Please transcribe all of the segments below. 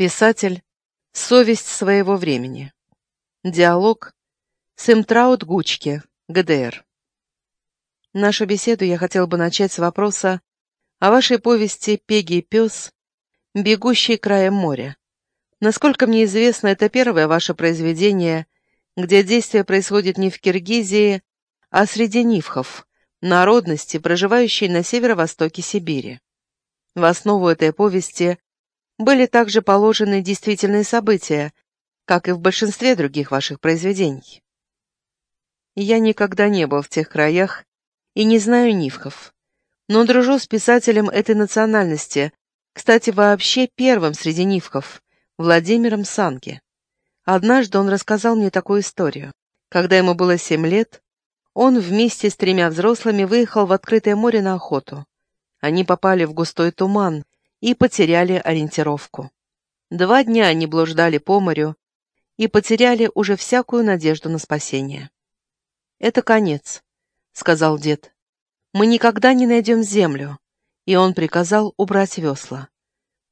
Писатель — совесть своего времени. Диалог с Имтраут Гучки, ГДР. Нашу беседу я хотел бы начать с вопроса о вашей повести «Пеги и пес. Бегущий краем моря». Насколько мне известно, это первое ваше произведение, где действие происходит не в Киргизии, а среди нивхов, народности, проживающей на северо-востоке Сибири. В основу этой повести были также положены действительные события, как и в большинстве других ваших произведений. Я никогда не был в тех краях и не знаю нивхов, но дружу с писателем этой национальности, кстати, вообще первым среди нивхов, Владимиром Санки. Однажды он рассказал мне такую историю. Когда ему было семь лет, он вместе с тремя взрослыми выехал в открытое море на охоту. Они попали в густой туман и потеряли ориентировку. Два дня они блуждали по морю и потеряли уже всякую надежду на спасение. «Это конец», — сказал дед. «Мы никогда не найдем землю», и он приказал убрать весла.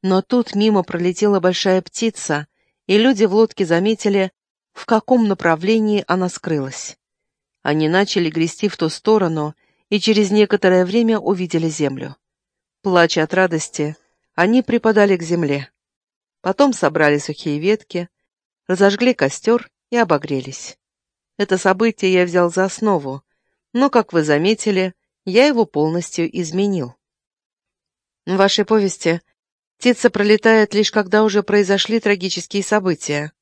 Но тут мимо пролетела большая птица, и люди в лодке заметили, в каком направлении она скрылась. Они начали грести в ту сторону и через некоторое время увидели землю. Плача от радости, они припадали к земле. Потом собрали сухие ветки, разожгли костер и обогрелись. Это событие я взял за основу, но, как вы заметили, я его полностью изменил. В вашей повести птица пролетает лишь когда уже произошли трагические события.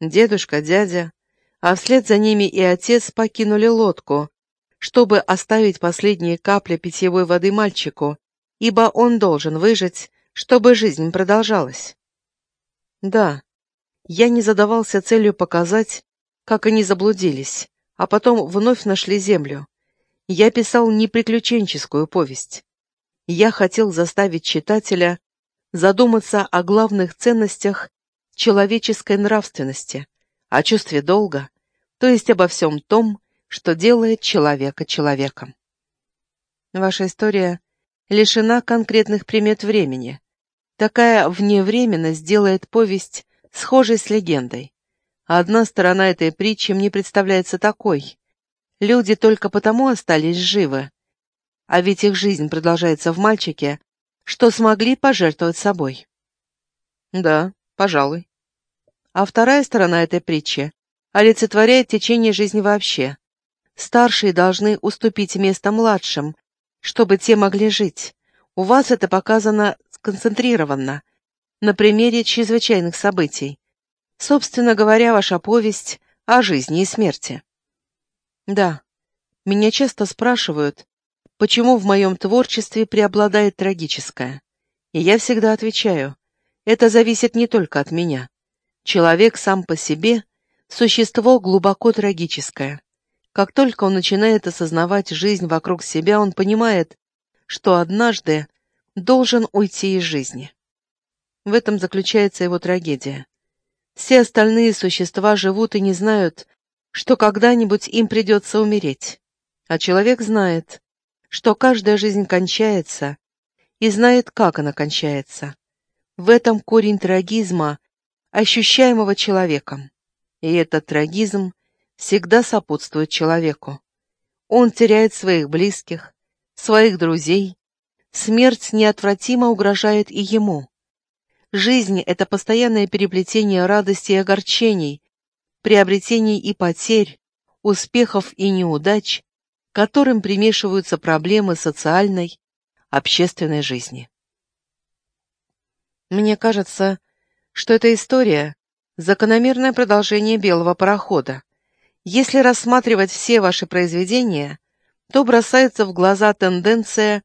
Дедушка, дядя, а вслед за ними и отец покинули лодку, чтобы оставить последние капли питьевой воды мальчику, ибо он должен выжить, чтобы жизнь продолжалась. Да, я не задавался целью показать, как они заблудились, а потом вновь нашли землю. Я писал не приключенческую повесть. Я хотел заставить читателя задуматься о главных ценностях человеческой нравственности, о чувстве долга, то есть обо всем том, что делает человека человеком. Ваша история лишена конкретных примет времени. Такая вневременность делает повесть схожей с легендой. одна сторона этой притчи мне представляется такой. Люди только потому остались живы, а ведь их жизнь продолжается в мальчике, что смогли пожертвовать собой. Да, пожалуй. А вторая сторона этой притчи олицетворяет течение жизни вообще. Старшие должны уступить место младшим, чтобы те могли жить. У вас это показано сконцентрированно, на примере чрезвычайных событий. Собственно говоря, ваша повесть о жизни и смерти. Да, меня часто спрашивают, почему в моем творчестве преобладает трагическое. И я всегда отвечаю, это зависит не только от меня. Человек сам по себе — Существо глубоко трагическое. Как только он начинает осознавать жизнь вокруг себя, он понимает, что однажды должен уйти из жизни. В этом заключается его трагедия. Все остальные существа живут и не знают, что когда-нибудь им придется умереть. А человек знает, что каждая жизнь кончается, и знает, как она кончается. В этом корень трагизма, ощущаемого человеком. И этот трагизм всегда сопутствует человеку. Он теряет своих близких, своих друзей. Смерть неотвратимо угрожает и ему. Жизнь — это постоянное переплетение радости и огорчений, приобретений и потерь, успехов и неудач, которым примешиваются проблемы социальной, общественной жизни. Мне кажется, что эта история закономерное продолжение белого парохода. Если рассматривать все ваши произведения, то бросается в глаза тенденция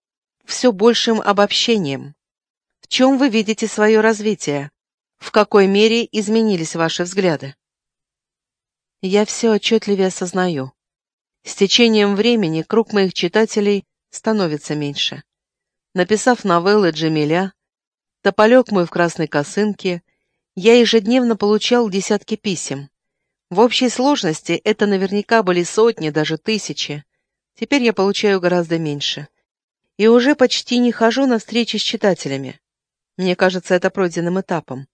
все большим обобщением. В чем вы видите свое развитие? В какой мере изменились ваши взгляды? Я все отчетливее осознаю. С течением времени круг моих читателей становится меньше. Написав новеллы Джемиля, «Тополек мой в красной косынке», я ежедневно получал десятки писем. В общей сложности это наверняка были сотни, даже тысячи. Теперь я получаю гораздо меньше. И уже почти не хожу на встречи с читателями. Мне кажется это пройденным этапом.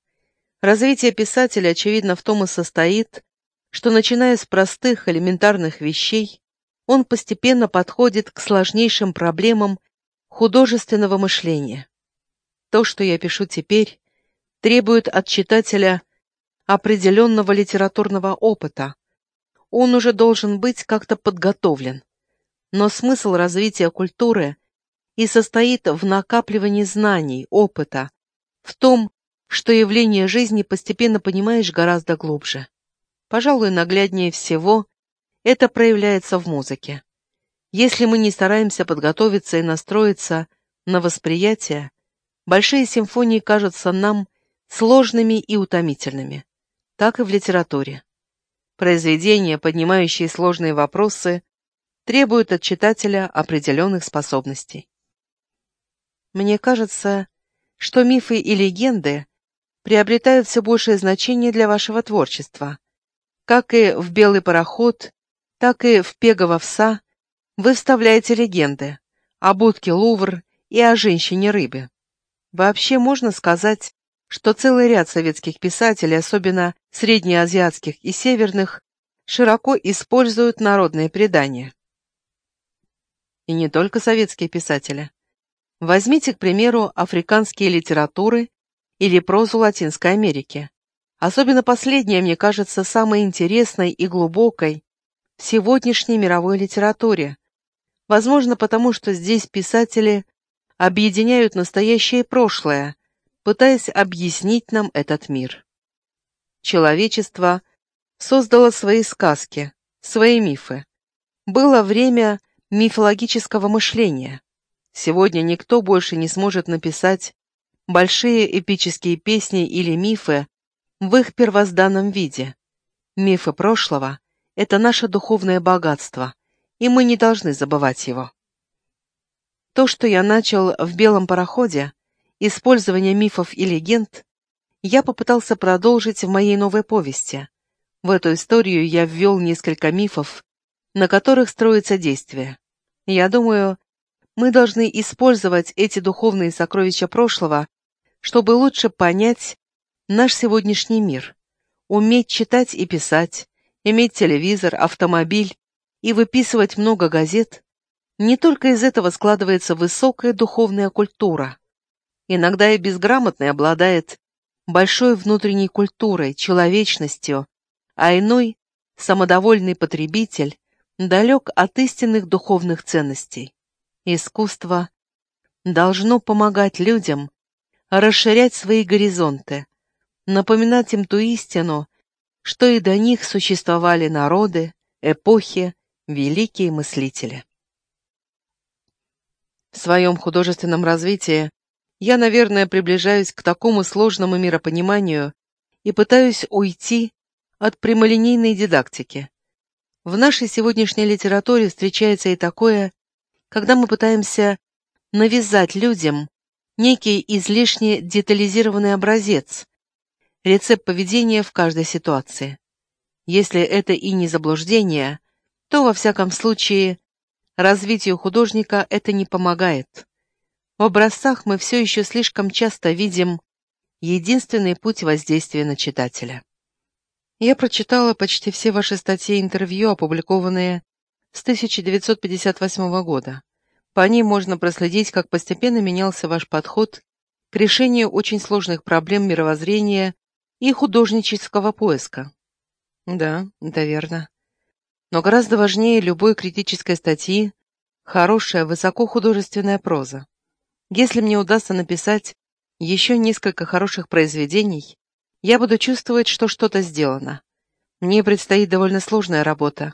Развитие писателя, очевидно, в том и состоит, что, начиная с простых элементарных вещей, он постепенно подходит к сложнейшим проблемам художественного мышления. То, что я пишу теперь, требует от читателя определенного литературного опыта. Он уже должен быть как-то подготовлен. Но смысл развития культуры и состоит в накапливании знаний, опыта, в том, что явление жизни постепенно понимаешь гораздо глубже. Пожалуй, нагляднее всего это проявляется в музыке. Если мы не стараемся подготовиться и настроиться на восприятие, большие симфонии кажутся нам сложными и утомительными. Так и в литературе. Произведения, поднимающие сложные вопросы, требуют от читателя определенных способностей. Мне кажется, что мифы и легенды приобретают все большее значение для вашего творчества. Как и в «Белый пароход», так и в «Пегова овса» вы вставляете легенды о будке Лувр и о женщине-рыбе. Вообще можно сказать, что целый ряд советских писателей, особенно среднеазиатских и северных, широко используют народные предания. И не только советские писатели. Возьмите, к примеру, африканские литературы или прозу Латинской Америки. Особенно последняя, мне кажется, самой интересной и глубокой в сегодняшней мировой литературе. Возможно, потому что здесь писатели объединяют настоящее и прошлое, пытаясь объяснить нам этот мир. Человечество создало свои сказки, свои мифы. Было время мифологического мышления. Сегодня никто больше не сможет написать большие эпические песни или мифы в их первозданном виде. Мифы прошлого — это наше духовное богатство, и мы не должны забывать его. То, что я начал в «Белом пароходе», использование мифов и легенд, я попытался продолжить в моей новой повести. В эту историю я ввел несколько мифов, на которых строится действие. Я думаю, мы должны использовать эти духовные сокровища прошлого, чтобы лучше понять наш сегодняшний мир, уметь читать и писать, иметь телевизор, автомобиль и выписывать много газет. Не только из этого складывается высокая духовная культура. Иногда и безграмотный обладает большой внутренней культурой, человечностью, а иной, самодовольный потребитель, далек от истинных духовных ценностей. Искусство должно помогать людям расширять свои горизонты, напоминать им ту истину, что и до них существовали народы, эпохи, великие мыслители. В своем художественном развитии я, наверное, приближаюсь к такому сложному миропониманию и пытаюсь уйти от прямолинейной дидактики. В нашей сегодняшней литературе встречается и такое, когда мы пытаемся навязать людям некий излишне детализированный образец, рецепт поведения в каждой ситуации. Если это и не заблуждение, то, во всяком случае, развитию художника это не помогает. В образцах мы все еще слишком часто видим единственный путь воздействия на читателя. Я прочитала почти все ваши статьи и интервью, опубликованные с 1958 года. По ним можно проследить, как постепенно менялся ваш подход к решению очень сложных проблем мировоззрения и художнического поиска. Да, это верно. Но гораздо важнее любой критической статьи хорошая, высокохудожественная проза. Если мне удастся написать еще несколько хороших произведений, я буду чувствовать, что что-то сделано. Мне предстоит довольно сложная работа,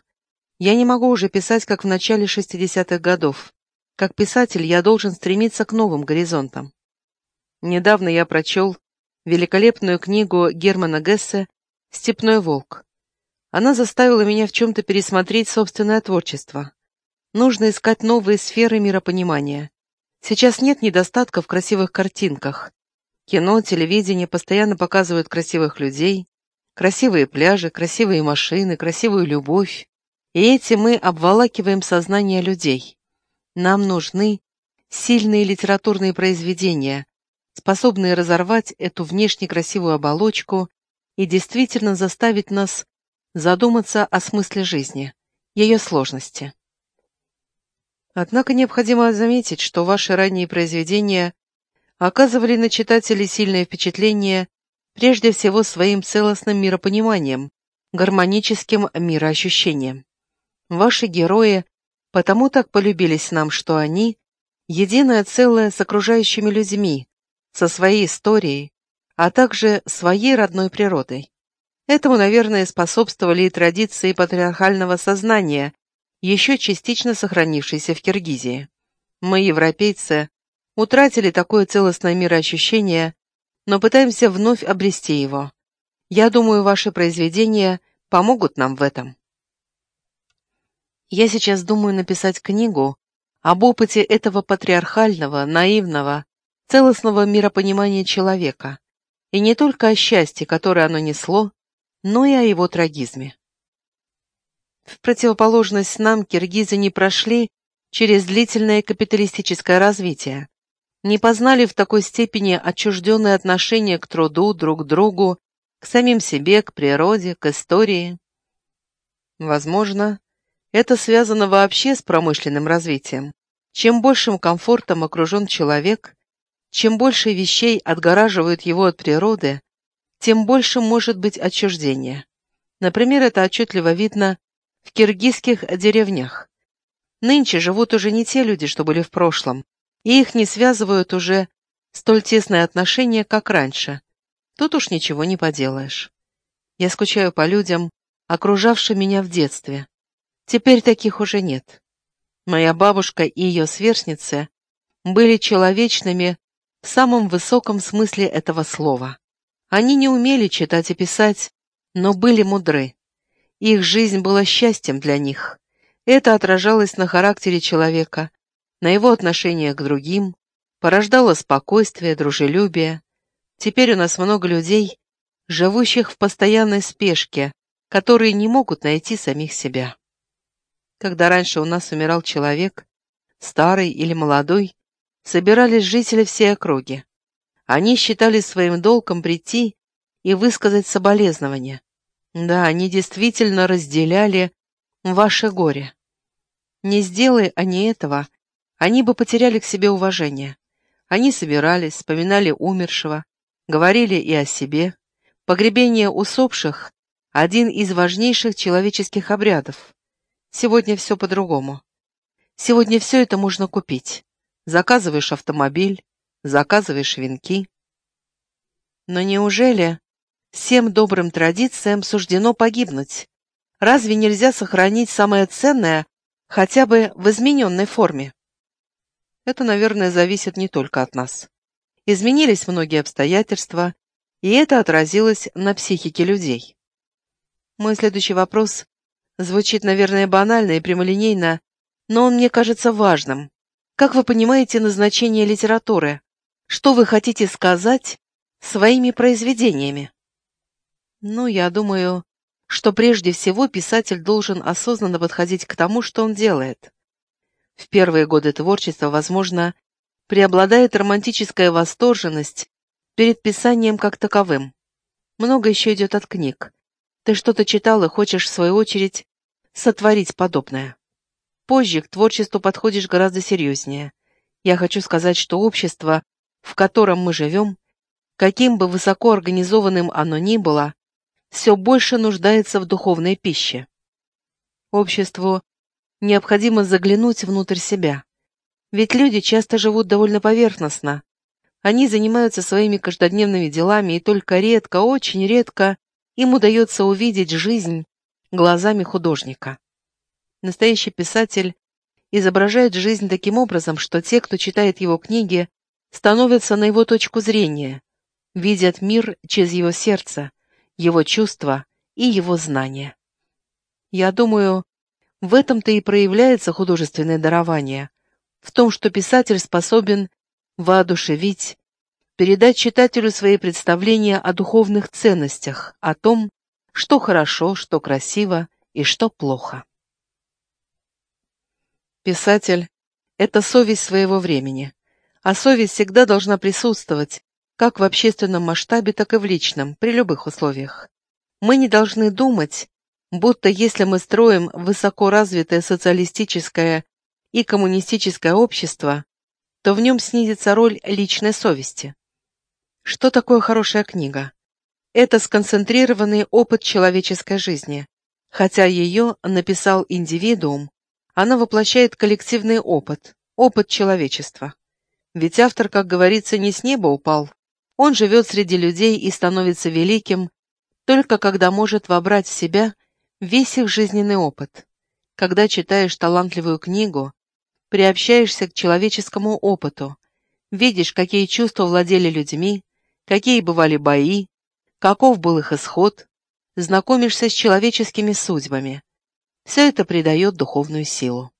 я не могу уже писать, как в начале 60-х годов. Как писатель я должен стремиться к новым горизонтам. Недавно я прочел великолепную книгу Германа Гессе «Степной волк». Она заставила меня в чем-то пересмотреть собственное творчество. Нужно искать новые сферы миропонимания. Сейчас нет недостатка в красивых картинках. Кино, телевидение постоянно показывают красивых людей, красивые пляжи, красивые машины, красивую любовь. И этим мы обволакиваем сознание людей. Нам нужны сильные литературные произведения, способные разорвать эту внешне красивую оболочку и действительно заставить нас задуматься о смысле жизни, ее сложности. Однако необходимо заметить, что ваши ранние произведения оказывали на читателей сильное впечатление прежде всего своим целостным миропониманием, гармоническим мироощущением. Ваши герои потому так полюбились нам, что они — единое целое с окружающими людьми, со своей историей, а также своей родной природой. Этому, наверное, способствовали и традиции патриархального сознания, еще частично сохранившиеся в Киргизии. Мы, европейцы, утратили такое целостное мироощущение, но пытаемся вновь обрести его. Я думаю, ваши произведения помогут нам в этом. Я сейчас думаю написать книгу об опыте этого патриархального, наивного, целостного миропонимания человека, и не только о счастье, которое оно несло, но и о его трагизме. В противоположность нам киргизы не прошли через длительное капиталистическое развитие, не познали в такой степени отчужденное отношение к труду, друг к другу, к самим себе, к природе, к истории. Возможно, это связано вообще с промышленным развитием. Чем большим комфортом окружен человек, чем больше вещей отгораживают его от природы, тем больше может быть отчуждение. Например, это отчетливо видно в киргизских деревнях. Нынче живут уже не те люди, что были в прошлом, и их не связывают уже столь тесные отношения, как раньше. Тут уж ничего не поделаешь. Я скучаю по людям, окружавшим меня в детстве. Теперь таких уже нет. Моя бабушка и ее сверстницы были человечными в самом высоком смысле этого слова. Они не умели читать и писать, но были мудры. Их жизнь была счастьем для них. Это отражалось на характере человека, на его отношение к другим, порождало спокойствие, дружелюбие. Теперь у нас много людей, живущих в постоянной спешке, которые не могут найти самих себя. Когда раньше у нас умирал человек, старый или молодой, собирались жители всей округи. Они считали своим долгом прийти и высказать соболезнования. Да, они действительно разделяли ваше горе. Не сделай они этого, они бы потеряли к себе уважение. Они собирались, вспоминали умершего, говорили и о себе. Погребение усопших – один из важнейших человеческих обрядов. Сегодня все по-другому. Сегодня все это можно купить. Заказываешь автомобиль, заказываешь венки. Но неужели всем добрым традициям суждено погибнуть? Разве нельзя сохранить самое ценное хотя бы в измененной форме? Это, наверное, зависит не только от нас. Изменились многие обстоятельства, и это отразилось на психике людей. Мой следующий вопрос звучит, наверное, банально и прямолинейно, но он мне кажется важным. Как вы понимаете назначение литературы? Что вы хотите сказать своими произведениями? Ну, я думаю, что прежде всего писатель должен осознанно подходить к тому, что он делает. В первые годы творчества, возможно, преобладает романтическая восторженность перед писанием как таковым. Много еще идет от книг. Ты что-то читал и хочешь, в свою очередь, сотворить подобное. Позже к творчеству подходишь гораздо серьезнее. Я хочу сказать, что общество, в котором мы живем, каким бы высоко организованным оно ни было, все больше нуждается в духовной пище. Обществу необходимо заглянуть внутрь себя. Ведь люди часто живут довольно поверхностно. Они занимаются своими каждодневными делами, и только редко, очень редко им удается увидеть жизнь глазами художника. Настоящий писатель изображает жизнь таким образом, что те, кто читает его книги, становятся на его точку зрения, видят мир через его сердце, его чувства и его знания. Я думаю, в этом-то и проявляется художественное дарование, в том, что писатель способен воодушевить, передать читателю свои представления о духовных ценностях, о том, что хорошо, что красиво и что плохо. Писатель — это совесть своего времени. А совесть всегда должна присутствовать, как в общественном масштабе, так и в личном, при любых условиях. Мы не должны думать, будто если мы строим высокоразвитое социалистическое и коммунистическое общество, то в нем снизится роль личной совести. Что такое хорошая книга? Это сконцентрированный опыт человеческой жизни. Хотя ее написал индивидуум, она воплощает коллективный опыт, опыт человечества. Ведь автор, как говорится, не с неба упал. Он живет среди людей и становится великим, только когда может вобрать в себя весь их жизненный опыт. Когда читаешь талантливую книгу, приобщаешься к человеческому опыту, видишь, какие чувства владели людьми, какие бывали бои, каков был их исход, знакомишься с человеческими судьбами. Все это придает духовную силу.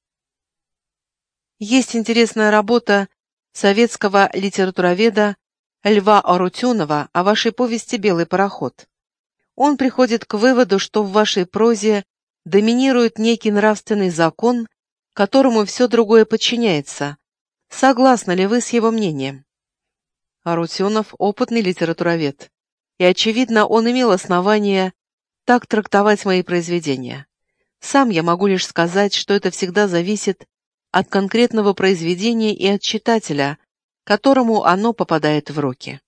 Есть интересная работа советского литературоведа Льва Арутюнова о вашей повести «Белый пароход». Он приходит к выводу, что в вашей прозе доминирует некий нравственный закон, которому все другое подчиняется. Согласны ли вы с его мнением? Арутюнов – опытный литературовед, и, очевидно, он имел основания так трактовать мои произведения. Сам я могу лишь сказать, что это всегда зависит от конкретного произведения и от читателя, которому оно попадает в руки.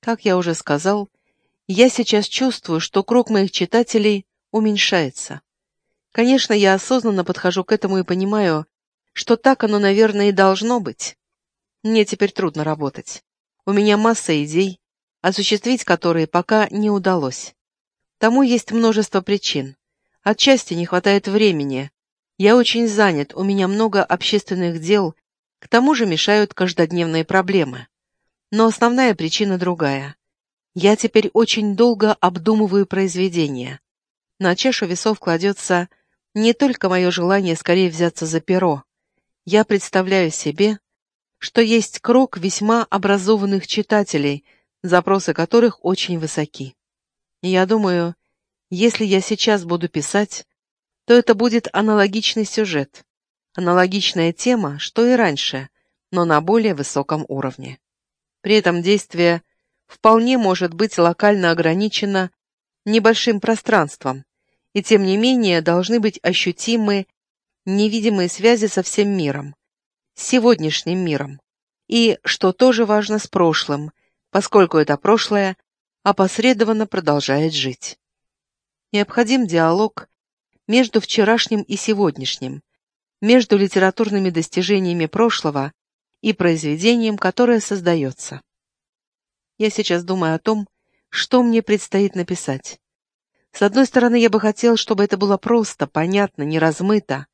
Как я уже сказал, я сейчас чувствую, что круг моих читателей уменьшается. Конечно, я осознанно подхожу к этому и понимаю, что так оно, наверное, и должно быть. Мне теперь трудно работать. У меня масса идей, осуществить которые пока не удалось. Тому есть множество причин. Отчасти не хватает времени. Я очень занят, у меня много общественных дел, к тому же мешают каждодневные проблемы. Но основная причина другая. Я теперь очень долго обдумываю произведение. На чашу весов кладется не только мое желание скорее взяться за перо. Я представляю себе, что есть круг весьма образованных читателей, запросы которых очень высоки. Я думаю, если я сейчас буду писать, то это будет аналогичный сюжет, аналогичная тема, что и раньше, но на более высоком уровне. При этом действие вполне может быть локально ограничено небольшим пространством, и тем не менее должны быть ощутимы невидимые связи со всем миром, сегодняшним миром, и, что тоже важно, с прошлым, поскольку это прошлое опосредованно продолжает жить. Необходим диалог между вчерашним и сегодняшним, между литературными достижениями прошлого и произведением, которое создается. Я сейчас думаю о том, что мне предстоит написать. С одной стороны, я бы хотел, чтобы это было просто, понятно, не размыто.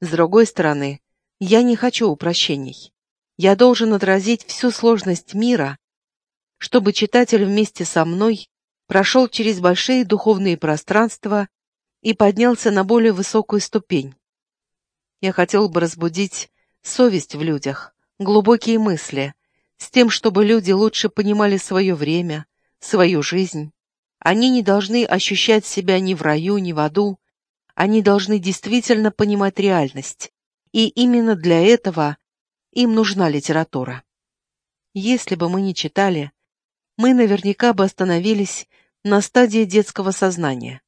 С другой стороны, я не хочу упрощений. Я должен отразить всю сложность мира, чтобы читатель вместе со мной прошел через большие духовные пространства и поднялся на более высокую ступень. Я хотел бы разбудить совесть в людях, глубокие мысли, с тем, чтобы люди лучше понимали свое время, свою жизнь. Они не должны ощущать себя ни в раю, ни в аду. Они должны действительно понимать реальность. И именно для этого им нужна литература. Если бы мы не читали, мы наверняка бы остановились на стадии детского сознания.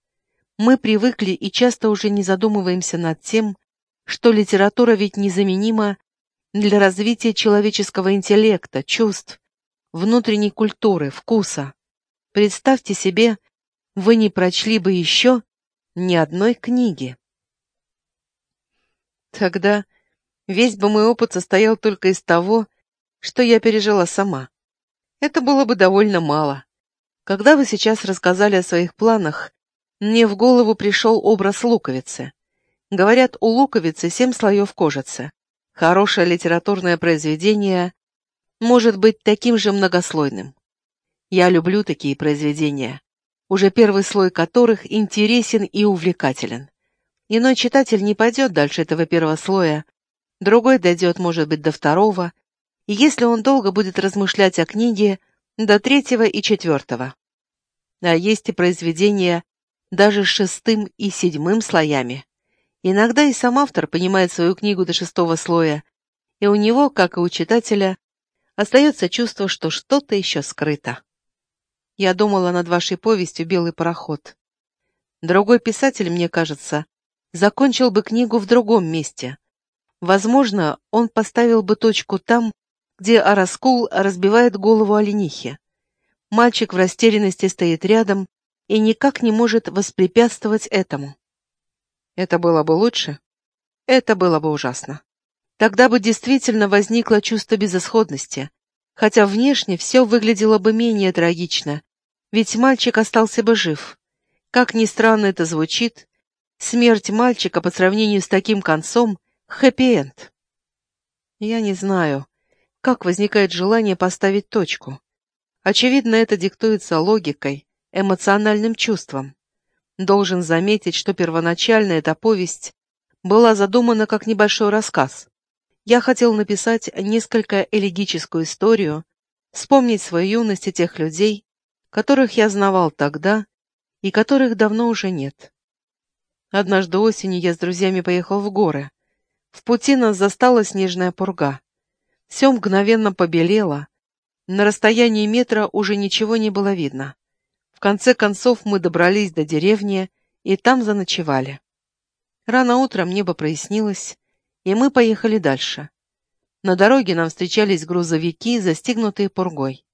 Мы привыкли и часто уже не задумываемся над тем, что литература ведь незаменима для развития человеческого интеллекта, чувств, внутренней культуры, вкуса. Представьте себе, вы не прочли бы еще ни одной книги. Тогда весь бы мой опыт состоял только из того, что я пережила сама. Это было бы довольно мало. Когда вы сейчас рассказали о своих планах, мне в голову пришел образ луковицы. Говорят, у луковицы семь слоев кожицы. Хорошее литературное произведение может быть таким же многослойным. Я люблю такие произведения, уже первый слой которых интересен и увлекателен. Иной читатель не пойдет дальше этого первого слоя, другой дойдет, может быть, до второго, если он долго будет размышлять о книге, до третьего и четвертого. А есть и произведения даже с шестым и седьмым слоями. Иногда и сам автор понимает свою книгу до шестого слоя, и у него, как и у читателя, остается чувство, что что-то еще скрыто. Я думала над вашей повестью «Белый пароход». Другой писатель, мне кажется, закончил бы книгу в другом месте. Возможно, он поставил бы точку там, где Араскул разбивает голову оленихи. Мальчик в растерянности стоит рядом и никак не может воспрепятствовать этому. Это было бы лучше? Это было бы ужасно. Тогда бы действительно возникло чувство безысходности, хотя внешне все выглядело бы менее трагично, ведь мальчик остался бы жив. Как ни странно это звучит, смерть мальчика по сравнению с таким концом — хэппи-энд. Я не знаю, как возникает желание поставить точку. Очевидно, это диктуется логикой, эмоциональным чувством. Должен заметить, что первоначально эта повесть была задумана как небольшой рассказ. Я хотел написать несколько элегическую историю, вспомнить свою юность и тех людей, которых я знавал тогда и которых давно уже нет. Однажды осенью я с друзьями поехал в горы. В пути нас застала снежная пурга. Все мгновенно побелело. На расстоянии метра уже ничего не было видно. В конце концов мы добрались до деревни и там заночевали. Рано утром небо прояснилось, и мы поехали дальше. На дороге нам встречались грузовики, застигнутые пургой.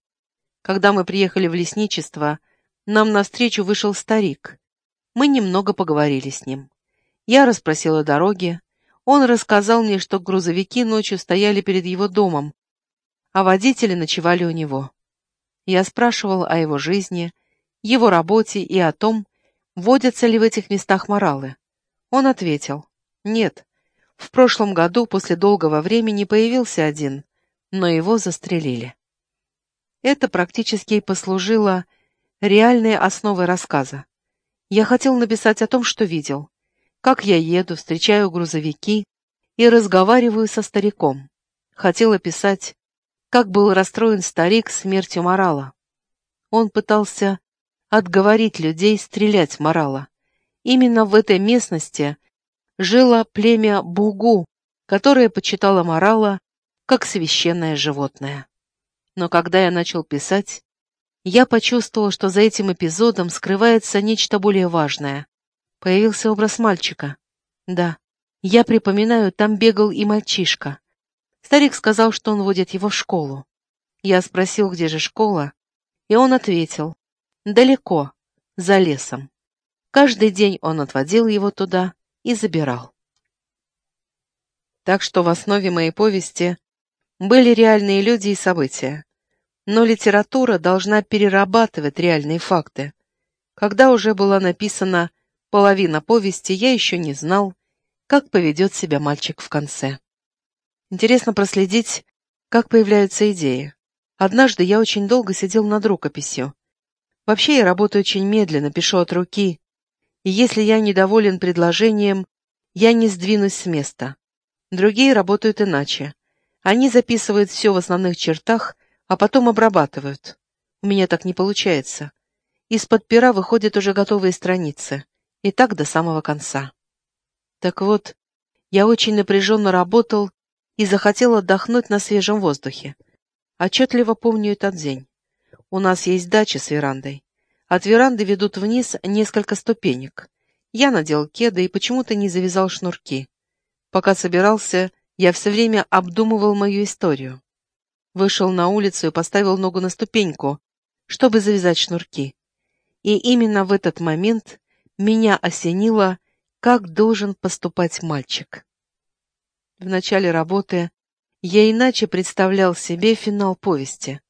Когда мы приехали в лесничество, нам навстречу вышел старик. Мы немного поговорили с ним. Я расспросила дороги, он рассказал мне, что грузовики ночью стояли перед его домом, а водители ночевали у него. Я спрашивал о его жизни, его работе и о том, водятся ли в этих местах моралы. Он ответил, нет, в прошлом году после долгого времени появился один, но его застрелили. Это практически и послужило реальной основой рассказа. Я хотел написать о том, что видел как я еду, встречаю грузовики и разговариваю со стариком. Хотела писать, как был расстроен старик смертью Морала. Он пытался отговорить людей стрелять Морала. Именно в этой местности жило племя Бугу, которое почитало Морала как священное животное. Но когда я начал писать, я почувствовал, что за этим эпизодом скрывается нечто более важное. Появился образ мальчика. Да, я припоминаю, там бегал и мальчишка. Старик сказал, что он водит его в школу. Я спросил, где же школа, и он ответил, далеко, за лесом. Каждый день он отводил его туда и забирал. Так что в основе моей повести были реальные люди и события. Но литература должна перерабатывать реальные факты. Когда уже была написана Половина повести я еще не знал, как поведет себя мальчик в конце. Интересно проследить, как появляются идеи. Однажды я очень долго сидел над рукописью. Вообще я работаю очень медленно, пишу от руки. И если я недоволен предложением, я не сдвинусь с места. Другие работают иначе. Они записывают все в основных чертах, а потом обрабатывают. У меня так не получается. Из-под пера выходят уже готовые страницы. И так до самого конца. Так вот, я очень напряженно работал и захотел отдохнуть на свежем воздухе. Отчетливо помню этот день. У нас есть дача с верандой. От веранды ведут вниз несколько ступенек. Я надел кеды и почему-то не завязал шнурки. Пока собирался, я все время обдумывал мою историю. Вышел на улицу и поставил ногу на ступеньку, чтобы завязать шнурки. И именно в этот момент меня осенило, как должен поступать мальчик. В начале работы я иначе представлял себе финал повести.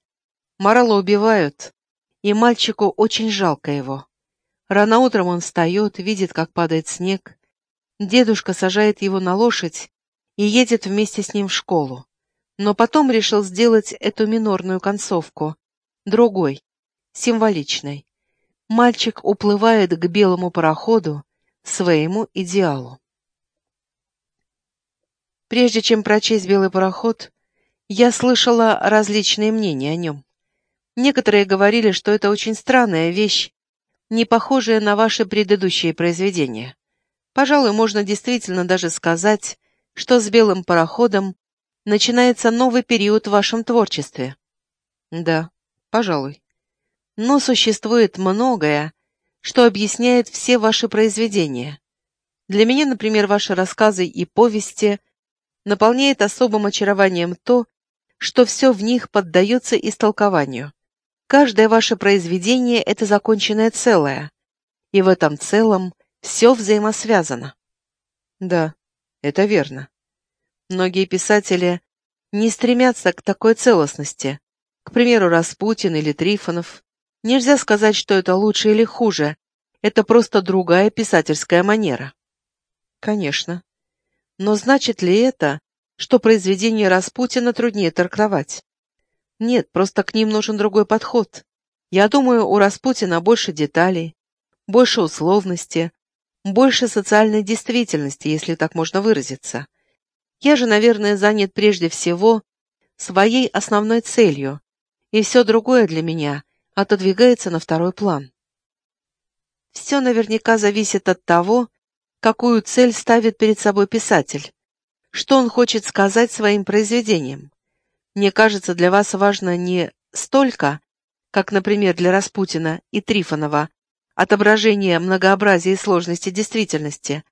Морала убивают, и мальчику очень жалко его. Рано утром он встает, видит, как падает снег. Дедушка сажает его на лошадь и едет вместе с ним в школу. Но потом решил сделать эту минорную концовку, другой, символичной мальчик уплывает к белому пароходу, своему идеалу. Прежде чем прочесть «Белый пароход», я слышала различные мнения о нем. Некоторые говорили, что это очень странная вещь, не похожая на ваши предыдущие произведения. Пожалуй, можно действительно даже сказать, что с «Белым пароходом» начинается новый период в вашем творчестве. Да, пожалуй. Но существует многое, что объясняет все ваши произведения. Для меня, например, ваши рассказы и повести наполняет особым очарованием то, что все в них поддается истолкованию. Каждое ваше произведение — это законченное целое, и в этом целом все взаимосвязано. Да, это верно. Многие писатели не стремятся к такой целостности. К примеру, Распутин или Трифонов. Нельзя сказать, что это лучше или хуже. Это просто другая писательская манера. Конечно. Но значит ли это, что произведения Распутина труднее трактовать? Нет, просто к ним нужен другой подход. Я думаю, у Распутина больше деталей, больше условности, больше социальной действительности, если так можно выразиться. Я же, наверное, занят прежде всего своей основной целью, и все другое для меня отодвигается на второй план. Все наверняка зависит от того, какую цель ставит перед собой писатель, что он хочет сказать своим произведением. Мне кажется, для вас важно не столько, как, например, для Распутина и Трифонова, отображение многообразия и сложности действительности,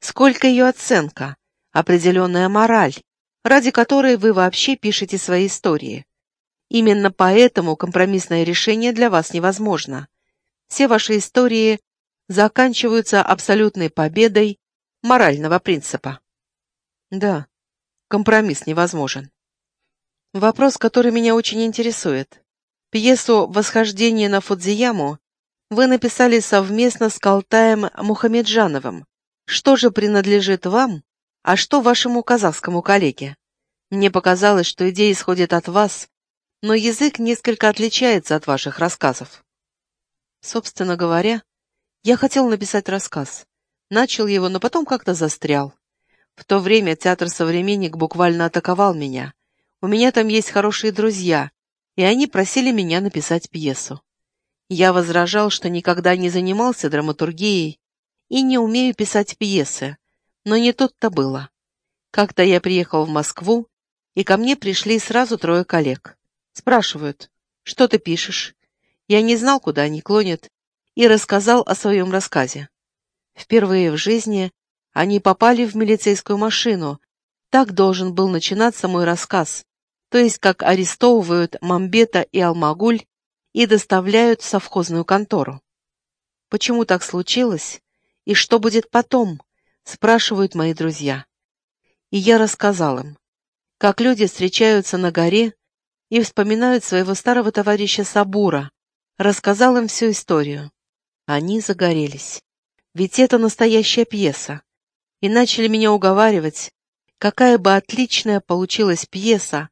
сколько ее оценка, определенная мораль, ради которой вы вообще пишете свои истории. Именно поэтому компромиссное решение для вас невозможно. Все ваши истории заканчиваются абсолютной победой морального принципа. Да, компромисс невозможен. Вопрос, который меня очень интересует. Пьесу «Восхождение на Фудзияму» вы написали совместно с Калтаем Мухамеджановым. Что же принадлежит вам, а что вашему казахскому коллеге? Мне показалось, что идея исходит от вас, но язык несколько отличается от ваших рассказов. Собственно говоря, я хотел написать рассказ. Начал его, но потом как-то застрял. В то время театр «Современник» буквально атаковал меня. У меня там есть хорошие друзья, и они просили меня написать пьесу. Я возражал, что никогда не занимался драматургией и не умею писать пьесы, но не тут-то было. Как-то я приехал в Москву, и ко мне пришли сразу трое коллег. Спрашивают, что ты пишешь? Я не знал, куда они клонят, и рассказал о своем рассказе. Впервые в жизни они попали в милицейскую машину. Так должен был начинаться мой рассказ, то есть как арестовывают Мамбета и Алмагуль и доставляют в совхозную контору. Почему так случилось и что будет потом, спрашивают мои друзья. И я рассказал им, как люди встречаются на горе и вспоминают своего старого товарища Сабура, рассказал им всю историю. Они загорелись. Ведь это настоящая пьеса. И начали меня уговаривать, какая бы отличная получилась пьеса,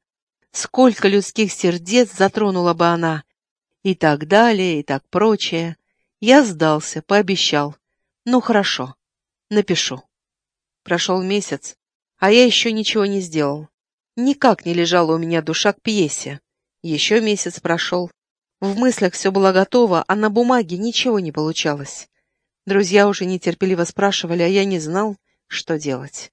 сколько людских сердец затронула бы она, и так далее, и так прочее. Я сдался, пообещал. Ну хорошо, напишу. Прошел месяц, а я еще ничего не сделал. Никак не лежала у меня душа к пьесе. Еще месяц прошел, в мыслях все было готово, а на бумаге ничего не получалось. Друзья уже нетерпеливо спрашивали, а я не знал, что делать.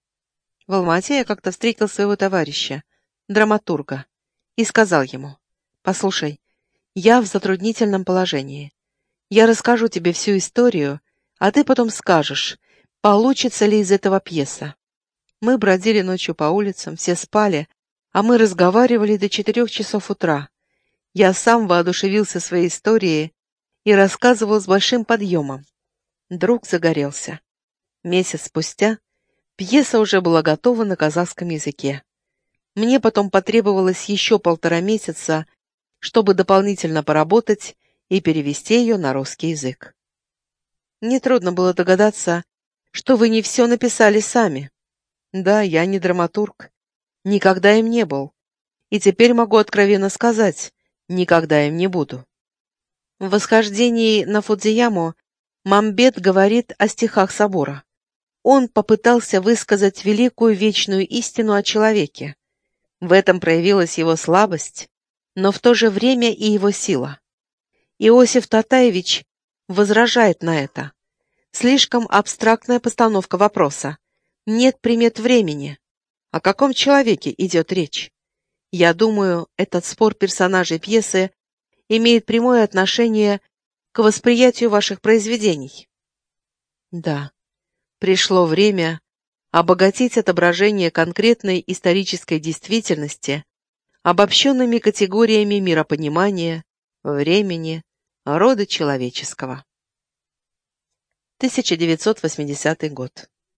В Алмате я как-то встретил своего товарища, драматурга, и сказал ему, «Послушай, я в затруднительном положении. Я расскажу тебе всю историю, а ты потом скажешь, получится ли из этого пьеса». Мы бродили ночью по улицам, все спали, а мы разговаривали до четырех часов утра. Я сам воодушевился своей историей и рассказывал с большим подъемом. Друг загорелся. Месяц спустя пьеса уже была готова на казахском языке. Мне потом потребовалось еще полтора месяца, чтобы дополнительно поработать и перевести ее на русский язык. Нетрудно было догадаться, что вы не все написали сами. Да, я не драматург, никогда им не был. И теперь могу откровенно сказать, Никогда им не буду. В восхождении на Фудзияму Мамбет говорит о стихах собора. Он попытался высказать великую вечную истину о человеке. В этом проявилась его слабость, но в то же время и его сила. Иосиф Татаевич возражает на это. Слишком абстрактная постановка вопроса. Нет примет времени. О каком человеке идет речь? Я думаю, этот спор персонажей пьесы имеет прямое отношение к восприятию ваших произведений. Да, пришло время обогатить отображение конкретной исторической действительности обобщенными категориями миропонимания, времени, рода человеческого. 1980 год.